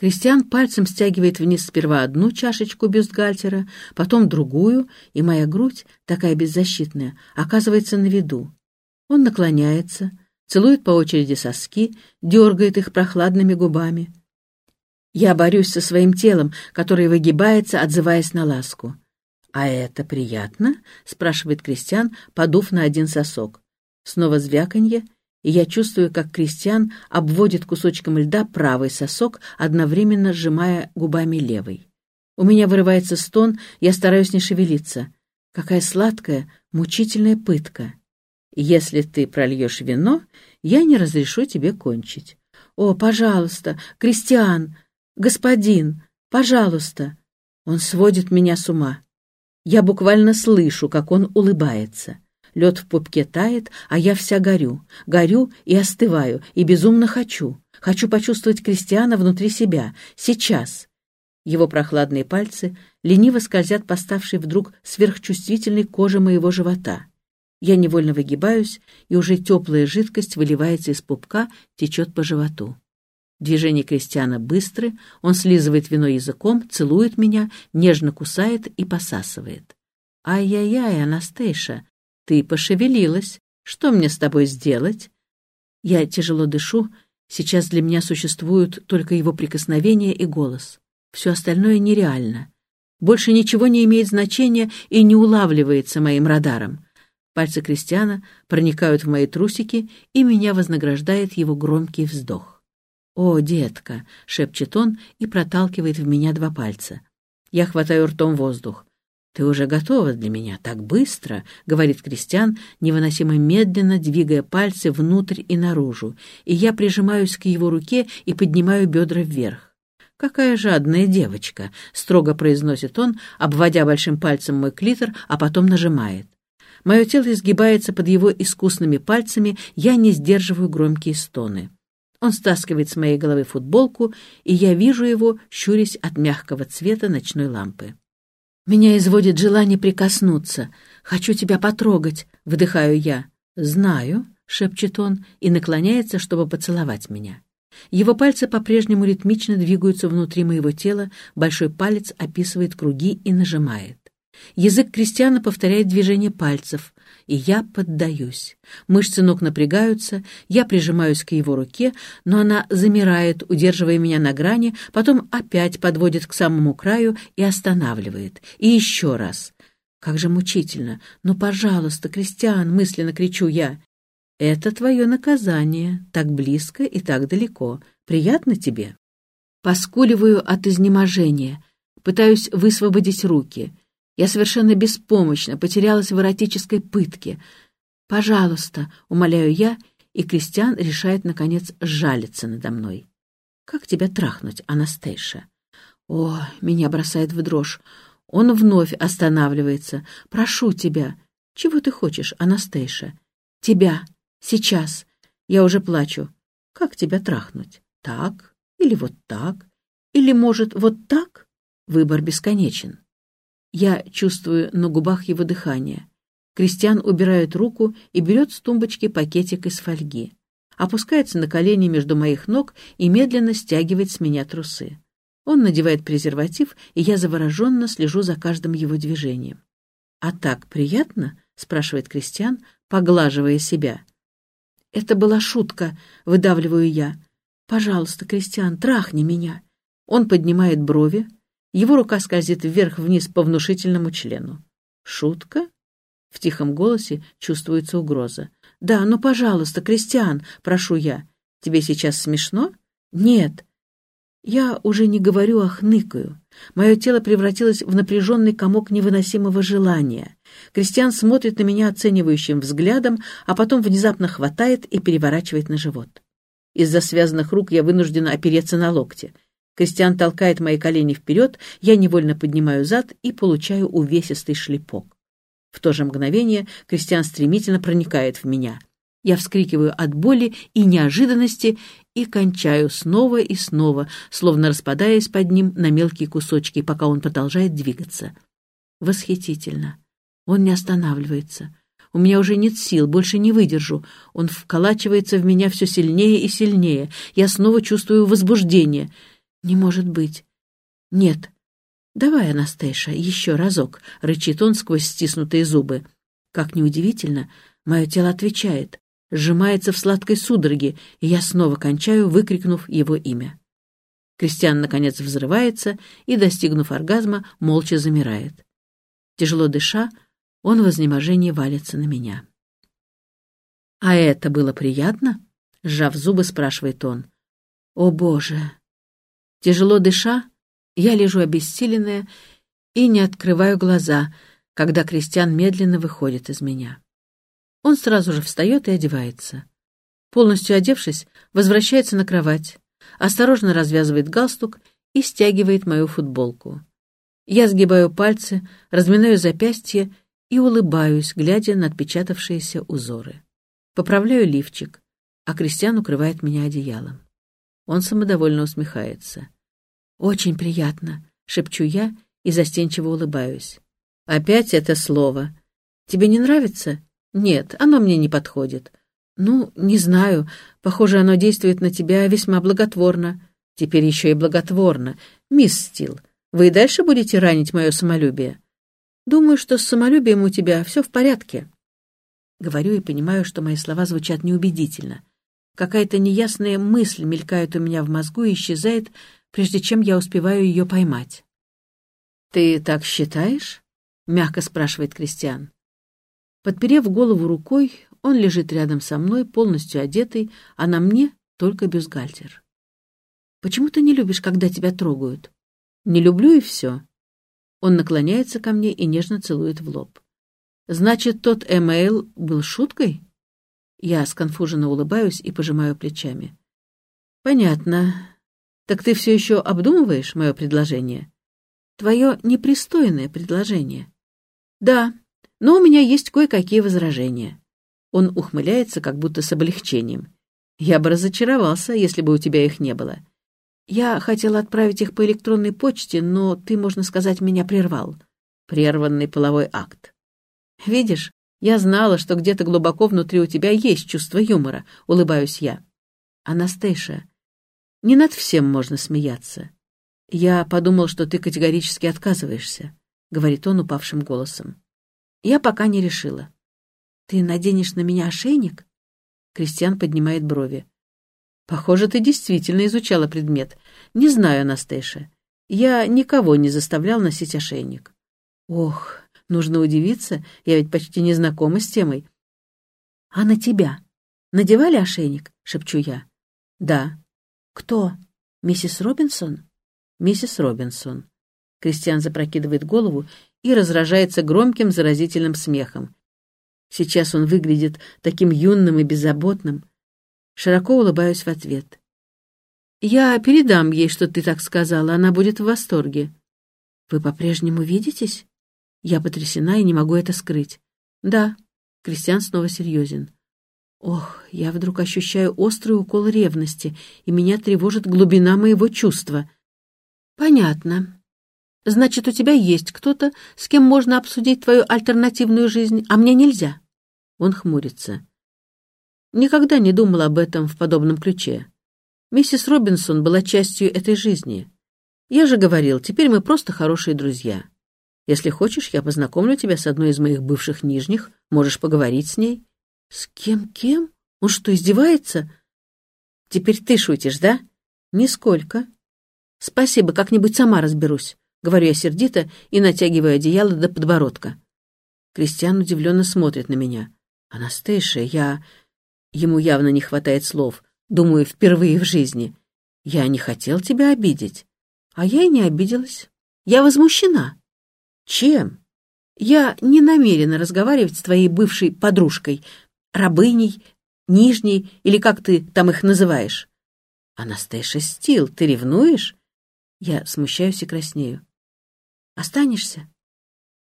Кристиан пальцем стягивает вниз сперва одну чашечку бюстгальтера, потом другую, и моя грудь, такая беззащитная, оказывается на виду. Он наклоняется, целует по очереди соски, дергает их прохладными губами. Я борюсь со своим телом, которое выгибается, отзываясь на ласку. «А это приятно?» — спрашивает Кристиан, подув на один сосок. Снова звяканье — и я чувствую, как Кристиан обводит кусочком льда правый сосок, одновременно сжимая губами левый. У меня вырывается стон, я стараюсь не шевелиться. Какая сладкая, мучительная пытка. Если ты прольешь вино, я не разрешу тебе кончить. О, пожалуйста, Кристиан, господин, пожалуйста. Он сводит меня с ума. Я буквально слышу, как он улыбается. Лед в пупке тает, а я вся горю. Горю и остываю, и безумно хочу. Хочу почувствовать Кристиана внутри себя. Сейчас. Его прохладные пальцы лениво скользят по ставшей вдруг сверхчувствительной коже моего живота. Я невольно выгибаюсь, и уже теплая жидкость выливается из пупка, течет по животу. Движения Кристиана быстры, он слизывает вино языком, целует меня, нежно кусает и посасывает. «Ай-яй-яй, Анастейша!» Ты пошевелилась. Что мне с тобой сделать? Я тяжело дышу. Сейчас для меня существуют только его прикосновение и голос. Все остальное нереально. Больше ничего не имеет значения и не улавливается моим радаром. Пальцы Кристиана проникают в мои трусики, и меня вознаграждает его громкий вздох. «О, детка!» — шепчет он и проталкивает в меня два пальца. Я хватаю ртом воздух. «Ты уже готова для меня так быстро», — говорит Кристиан, невыносимо медленно двигая пальцы внутрь и наружу, и я прижимаюсь к его руке и поднимаю бедра вверх. «Какая жадная девочка», — строго произносит он, обводя большим пальцем мой клитор, а потом нажимает. Мое тело изгибается под его искусными пальцами, я не сдерживаю громкие стоны. Он стаскивает с моей головы футболку, и я вижу его, щурясь от мягкого цвета ночной лампы. Меня изводит желание прикоснуться. Хочу тебя потрогать, выдыхаю я. Знаю, шепчет он и наклоняется, чтобы поцеловать меня. Его пальцы по-прежнему ритмично двигаются внутри моего тела, большой палец описывает круги и нажимает. Язык крестьяна повторяет движение пальцев, и я поддаюсь. Мышцы ног напрягаются, я прижимаюсь к его руке, но она замирает, удерживая меня на грани, потом опять подводит к самому краю и останавливает. И еще раз. Как же мучительно. «Ну, пожалуйста, Кристиан!» — мысленно кричу я. «Это твое наказание. Так близко и так далеко. Приятно тебе?» Поскуливаю от изнеможения. Пытаюсь высвободить руки. Я совершенно беспомощна, потерялась в эротической пытке. «Пожалуйста», — умоляю я, и Кристиан решает, наконец, жалиться надо мной. «Как тебя трахнуть, Анастейша?» О, меня бросает в дрожь. Он вновь останавливается. «Прошу тебя. Чего ты хочешь, Анастейша?» «Тебя. Сейчас. Я уже плачу. Как тебя трахнуть? Так? Или вот так? Или, может, вот так?» Выбор бесконечен. Я чувствую на губах его дыхание. Кристиан убирает руку и берет с тумбочки пакетик из фольги. Опускается на колени между моих ног и медленно стягивает с меня трусы. Он надевает презерватив, и я завороженно слежу за каждым его движением. «А так приятно?» — спрашивает Кристиан, поглаживая себя. «Это была шутка», — выдавливаю я. «Пожалуйста, Кристиан, трахни меня». Он поднимает брови, его рука скользит вверх-вниз по внушительному члену. «Шутка?» В тихом голосе чувствуется угроза. «Да, ну, пожалуйста, Кристиан, прошу я. Тебе сейчас смешно?» «Нет». Я уже не говорю, а хныкаю. Мое тело превратилось в напряженный комок невыносимого желания. Кристиан смотрит на меня оценивающим взглядом, а потом внезапно хватает и переворачивает на живот. Из-за связанных рук я вынуждена опереться на локте. Кристиан толкает мои колени вперед, я невольно поднимаю зад и получаю увесистый шлепок. В то же мгновение Кристиан стремительно проникает в меня. Я вскрикиваю от боли и неожиданности и кончаю снова и снова, словно распадаясь под ним на мелкие кусочки, пока он продолжает двигаться. Восхитительно. Он не останавливается. У меня уже нет сил, больше не выдержу. Он вколачивается в меня все сильнее и сильнее. Я снова чувствую возбуждение — «Не может быть. Нет. Давай, Анастейша, еще разок», — рычит он сквозь стиснутые зубы. Как неудивительно, мое тело отвечает, сжимается в сладкой судороге, и я снова кончаю, выкрикнув его имя. Кристиан, наконец, взрывается и, достигнув оргазма, молча замирает. Тяжело дыша, он в изнеможении валится на меня. «А это было приятно?» — сжав зубы, спрашивает он. «О, Боже!» Тяжело дыша, я лежу обессиленная и не открываю глаза, когда Кристиан медленно выходит из меня. Он сразу же встает и одевается. Полностью одевшись, возвращается на кровать, осторожно развязывает галстук и стягивает мою футболку. Я сгибаю пальцы, разминаю запястье и улыбаюсь, глядя на отпечатавшиеся узоры. Поправляю лифчик, а Кристиан укрывает меня одеялом. Он самодовольно усмехается. «Очень приятно», — шепчу я и застенчиво улыбаюсь. «Опять это слово. Тебе не нравится?» «Нет, оно мне не подходит. «Ну, не знаю. Похоже, оно действует на тебя весьма благотворно. Теперь еще и благотворно. Мисс Стил, вы и дальше будете ранить мое самолюбие?» «Думаю, что с самолюбием у тебя все в порядке». Говорю и понимаю, что мои слова звучат неубедительно. Какая-то неясная мысль мелькает у меня в мозгу и исчезает, прежде чем я успеваю ее поймать. «Ты так считаешь?» — мягко спрашивает Кристиан. Подперев голову рукой, он лежит рядом со мной, полностью одетый, а на мне только бюстгальтер. «Почему ты не любишь, когда тебя трогают?» «Не люблю и все». Он наклоняется ко мне и нежно целует в лоб. «Значит, тот эмейл был шуткой?» Я сконфуженно улыбаюсь и пожимаю плечами. «Понятно. Так ты все еще обдумываешь мое предложение?» «Твое непристойное предложение». «Да, но у меня есть кое-какие возражения». Он ухмыляется, как будто с облегчением. «Я бы разочаровался, если бы у тебя их не было. Я хотела отправить их по электронной почте, но ты, можно сказать, меня прервал. Прерванный половой акт. Видишь, я знала, что где-то глубоко внутри у тебя есть чувство юмора, улыбаюсь я. Анастейша, не над всем можно смеяться. Я подумал, что ты категорически отказываешься, говорит он упавшим голосом. Я пока не решила. «Ты наденешь на меня ошейник?» Кристиан поднимает брови. «Похоже, ты действительно изучала предмет. Не знаю, Анастейша. Я никого не заставлял носить ошейник». «Ох, нужно удивиться, я ведь почти не знакома с темой». «А на тебя? Надевали ошейник?» — шепчу я. «Да». «Кто? Миссис Робинсон?» «Миссис Робинсон». Кристиан запрокидывает голову и разражается громким заразительным смехом. Сейчас он выглядит таким юным и беззаботным. Широко улыбаюсь в ответ. «Я передам ей, что ты так сказала, она будет в восторге». «Вы по-прежнему видитесь?» Я потрясена и не могу это скрыть. «Да». Кристиан снова серьезен. Ох, я вдруг ощущаю острый укол ревности, и меня тревожит глубина моего чувства. Понятно. Значит, у тебя есть кто-то, с кем можно обсудить твою альтернативную жизнь, а мне нельзя. Он хмурится. Никогда не думал об этом в подобном ключе. Миссис Робинсон была частью этой жизни. Я же говорил, теперь мы просто хорошие друзья. Если хочешь, я познакомлю тебя с одной из моих бывших нижних, можешь поговорить с ней. С кем-кем? Он что, издевается? Теперь ты шутишь, да? Нисколько. Спасибо, как-нибудь сама разберусь. Говорю я сердито и натягиваю одеяло до подбородка. Кристиан удивленно смотрит на меня. «Анастейша, я...» Ему явно не хватает слов. Думаю, впервые в жизни. «Я не хотел тебя обидеть». А я и не обиделась. Я возмущена. Чем? Я не намерена разговаривать с твоей бывшей подружкой, рабыней, нижней, или как ты там их называешь. Анастейша Стил, ты ревнуешь? Я смущаюсь и краснею. Останешься?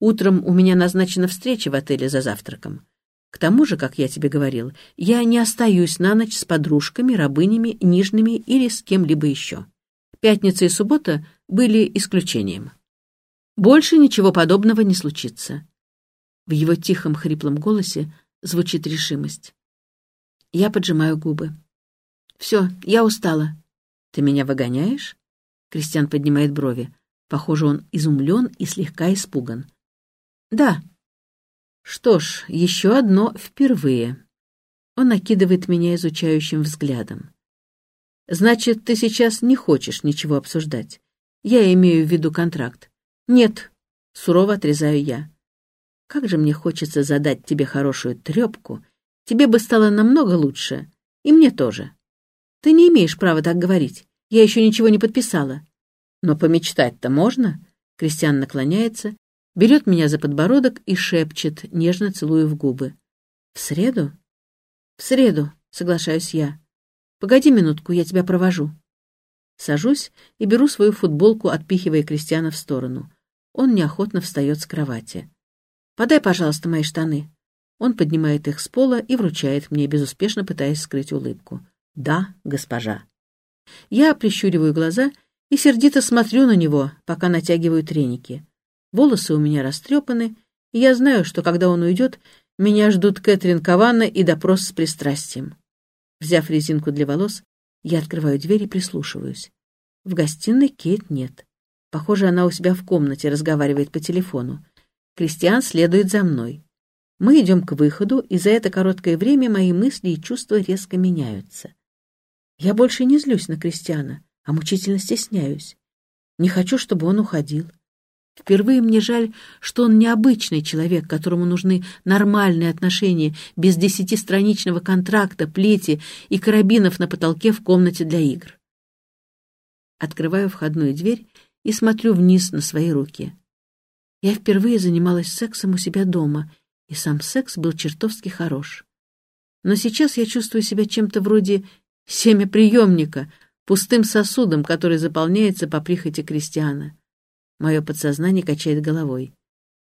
Утром у меня назначена встреча в отеле за завтраком. К тому же, как я тебе говорил, я не остаюсь на ночь с подружками, рабынями, нижними или с кем-либо еще. Пятница и суббота были исключением. Больше ничего подобного не случится. В его тихом хриплом голосе звучит решимость. Я поджимаю губы. «Все, я устала. Ты меня выгоняешь?» Кристиан поднимает брови. Похоже, он изумлен и слегка испуган. «Да». «Что ж, еще одно впервые». Он накидывает меня изучающим взглядом. «Значит, ты сейчас не хочешь ничего обсуждать? Я имею в виду контракт». «Нет», — сурово отрезаю я. «Как же мне хочется задать тебе хорошую трепку. Тебе бы стало намного лучше. И мне тоже. Ты не имеешь права так говорить. Я еще ничего не подписала». «Но помечтать-то можно?» Кристиан наклоняется, берет меня за подбородок и шепчет, нежно целуя в губы. «В среду?» «В среду», — соглашаюсь я. «Погоди минутку, я тебя провожу». Сажусь и беру свою футболку, отпихивая Кристиана в сторону. Он неохотно встает с кровати. «Подай, пожалуйста, мои штаны». Он поднимает их с пола и вручает мне, безуспешно пытаясь скрыть улыбку. «Да, госпожа». Я прищуриваю глаза и сердито смотрю на него, пока натягиваю треники. Волосы у меня растрепаны, и я знаю, что когда он уйдет, меня ждут Кэтрин Каванна и допрос с пристрастием. Взяв резинку для волос, я открываю дверь и прислушиваюсь. В гостиной Кейт нет. Похоже, она у себя в комнате разговаривает по телефону. Кристиан следует за мной. Мы идем к выходу, и за это короткое время мои мысли и чувства резко меняются. Я больше не злюсь на Кристиана, а мучительно стесняюсь. Не хочу, чтобы он уходил. Впервые мне жаль, что он необычный человек, которому нужны нормальные отношения, без десятистраничного контракта, плети и карабинов на потолке в комнате для игр. Открываю входную дверь и смотрю вниз на свои руки. Я впервые занималась сексом у себя дома, и сам секс был чертовски хорош. Но сейчас я чувствую себя чем-то вроде семяприемника, пустым сосудом, который заполняется по прихоти крестьяна. Мое подсознание качает головой.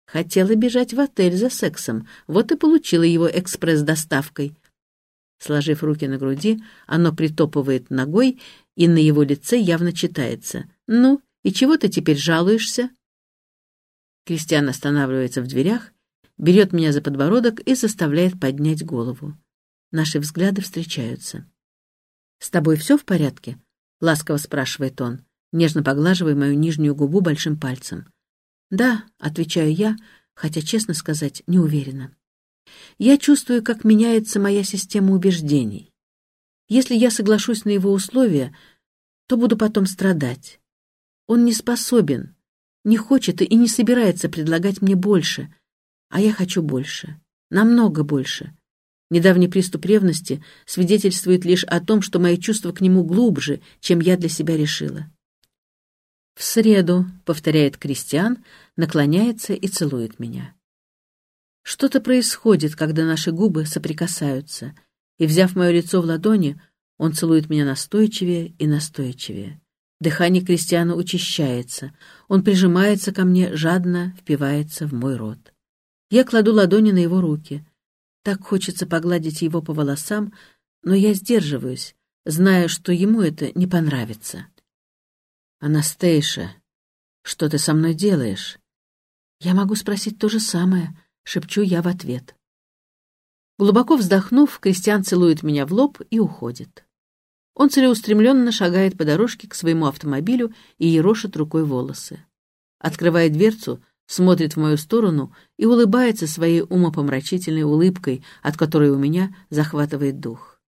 Хотела бежать в отель за сексом, вот и получила его экспресс-доставкой. Сложив руки на груди, оно притопывает ногой, и на его лице явно читается. «Ну, и чего ты теперь жалуешься?» Кристиан останавливается в дверях, берет меня за подбородок и заставляет поднять голову. Наши взгляды встречаются. «С тобой все в порядке?» — ласково спрашивает он нежно поглаживая мою нижнюю губу большим пальцем. «Да», — отвечаю я, хотя, честно сказать, не уверена. Я чувствую, как меняется моя система убеждений. Если я соглашусь на его условия, то буду потом страдать. Он не способен, не хочет и не собирается предлагать мне больше, а я хочу больше, намного больше. Недавний приступ ревности свидетельствует лишь о том, что мои чувства к нему глубже, чем я для себя решила. «В среду», — повторяет Кристиан, наклоняется и целует меня. Что-то происходит, когда наши губы соприкасаются, и, взяв мое лицо в ладони, он целует меня настойчивее и настойчивее. Дыхание Кристиана учащается, он прижимается ко мне, жадно впивается в мой рот. Я кладу ладони на его руки. Так хочется погладить его по волосам, но я сдерживаюсь, зная, что ему это не понравится. «Анастейша, что ты со мной делаешь?» «Я могу спросить то же самое», — шепчу я в ответ. Глубоко вздохнув, Кристиан целует меня в лоб и уходит. Он целеустремленно шагает по дорожке к своему автомобилю и ерошит рукой волосы. Открывая дверцу, смотрит в мою сторону и улыбается своей умопомрачительной улыбкой, от которой у меня захватывает дух.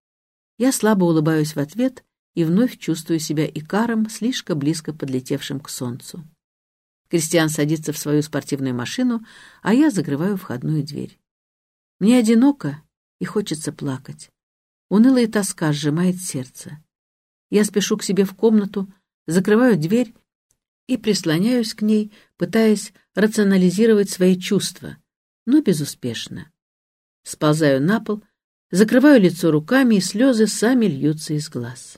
Я слабо улыбаюсь в ответ и вновь чувствую себя икаром, слишком близко подлетевшим к солнцу. Кристиан садится в свою спортивную машину, а я закрываю входную дверь. Мне одиноко и хочется плакать. Унылая тоска сжимает сердце. Я спешу к себе в комнату, закрываю дверь и прислоняюсь к ней, пытаясь рационализировать свои чувства, но безуспешно. Сползаю на пол, закрываю лицо руками, и слезы сами льются из глаз.